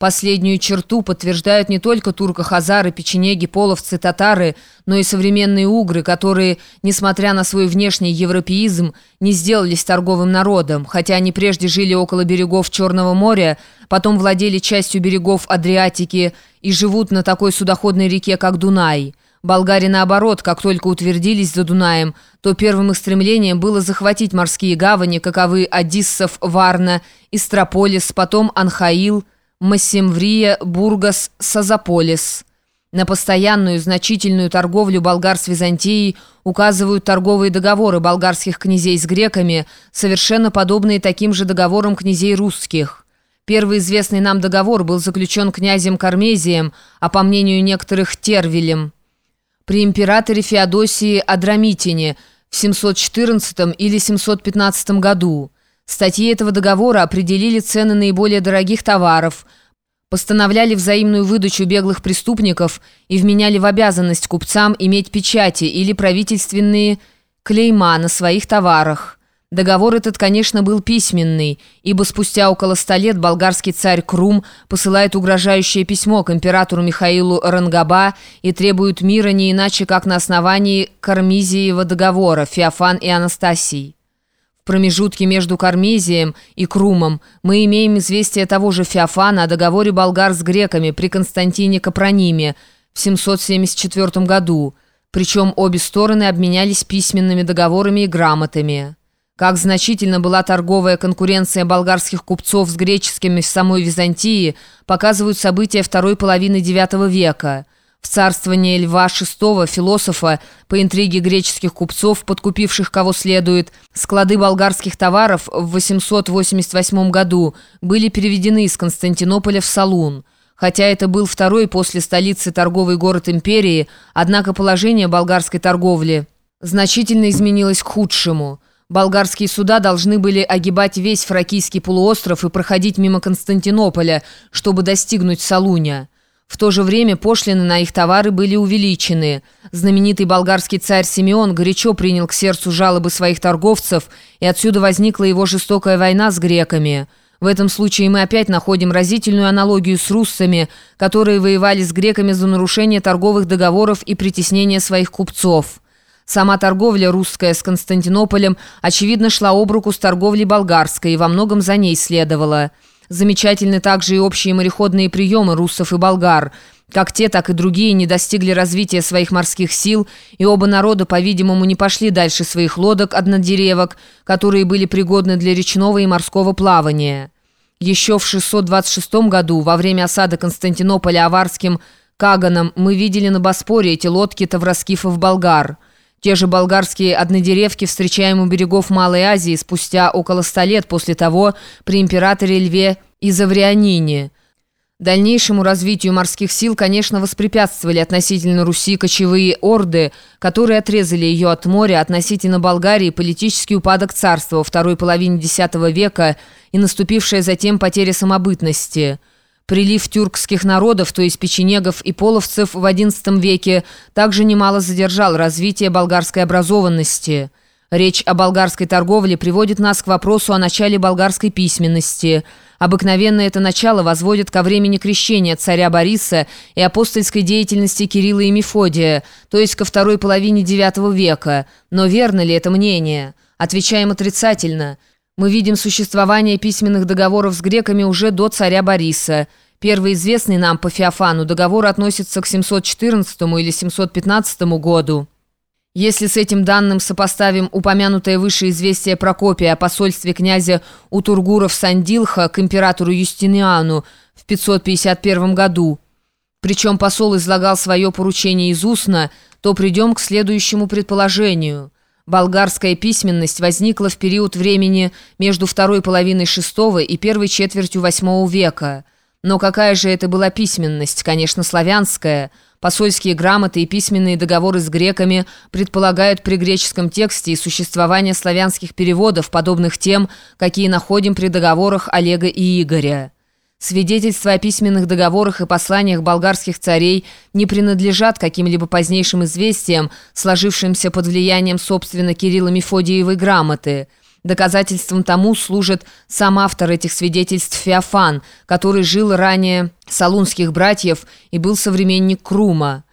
Последнюю черту подтверждают не только турко-хазары, печенеги, половцы, татары, но и современные угры, которые, несмотря на свой внешний европеизм, не сделались торговым народом, хотя они прежде жили около берегов Черного моря, потом владели частью берегов Адриатики и живут на такой судоходной реке, как Дунай. Болгари, наоборот, как только утвердились за Дунаем, то первым их стремлением было захватить морские гавани, каковы Одиссов, Варна, Истрополис, потом Анхаил – Массимврия, Бургас, Сазаполис. На постоянную значительную торговлю болгар с Византией указывают торговые договоры болгарских князей с греками, совершенно подобные таким же договорам князей русских. Первый известный нам договор был заключен князем Кармезием, а по мнению некоторых Тервилем, при императоре Феодосии Адрамитине в 714 или 715 году. Статьи этого договора определили цены наиболее дорогих товаров, постановляли взаимную выдачу беглых преступников и вменяли в обязанность купцам иметь печати или правительственные клейма на своих товарах. Договор этот, конечно, был письменный, ибо спустя около ста лет болгарский царь Крум посылает угрожающее письмо к императору Михаилу Рангаба и требует мира не иначе, как на основании Кармизиева договора Феофан и Анастасий. Промежутке между Кармезием и Крумом. Мы имеем известие того же Феофана о договоре болгар с греками при Константине Капрониме в 774 году, причем обе стороны обменялись письменными договорами и грамотами. Как значительно была торговая конкуренция болгарских купцов с греческими в самой Византии, показывают события второй половины IX века – в царствование Льва VI, философа, по интриге греческих купцов, подкупивших кого следует, склады болгарских товаров в 888 году были переведены из Константинополя в Салун. Хотя это был второй после столицы торговый город империи, однако положение болгарской торговли значительно изменилось к худшему. Болгарские суда должны были огибать весь Фракийский полуостров и проходить мимо Константинополя, чтобы достигнуть Салуня. В то же время пошлины на их товары были увеличены. Знаменитый болгарский царь Симеон горячо принял к сердцу жалобы своих торговцев, и отсюда возникла его жестокая война с греками. В этом случае мы опять находим разительную аналогию с руссами, которые воевали с греками за нарушение торговых договоров и притеснение своих купцов. Сама торговля русская с Константинополем, очевидно, шла об руку с торговлей болгарской и во многом за ней следовала. Замечательны также и общие мореходные приемы руссов и болгар. Как те, так и другие не достигли развития своих морских сил, и оба народа, по-видимому, не пошли дальше своих лодок однодеревок, которые были пригодны для речного и морского плавания. Еще в 626 году, во время осады Константинополя аварским Каганом, мы видели на Боспоре эти лодки тавраскифов-болгар – те же болгарские однодеревки встречаем у берегов Малой Азии спустя около ста лет после того при императоре Льве Изаврианине. Дальнейшему развитию морских сил, конечно, воспрепятствовали относительно Руси кочевые орды, которые отрезали ее от моря, относительно Болгарии политический упадок царства во второй половине X века и наступившая затем потеря самобытности – Прилив тюркских народов, то есть печенегов и половцев в XI веке, также немало задержал развитие болгарской образованности. Речь о болгарской торговле приводит нас к вопросу о начале болгарской письменности. Обыкновенно это начало возводит ко времени крещения царя Бориса и апостольской деятельности Кирилла и Мефодия, то есть ко второй половине IX века. Но верно ли это мнение? Отвечаем отрицательно – мы видим существование письменных договоров с греками уже до царя Бориса. Первый известный нам по Феофану договор относится к 714 или 715 году. Если с этим данным сопоставим упомянутое выше известие Прокопия о посольстве князя Утургуров Сандилха к императору Юстиниану в 551 году, причем посол излагал свое поручение из устно, то придем к следующему предположению – Болгарская письменность возникла в период времени между второй половиной VI и первой четвертью VIII века. Но какая же это была письменность? Конечно, славянская. Посольские грамоты и письменные договоры с греками предполагают при греческом тексте и существование славянских переводов, подобных тем, какие находим при договорах Олега и Игоря. Свидетельства о письменных договорах и посланиях болгарских царей не принадлежат каким-либо позднейшим известиям, сложившимся под влиянием, собственно, Кирилла Мефодиевой грамоты. Доказательством тому служит сам автор этих свидетельств Феофан, который жил ранее Салунских братьев и был современник Крума.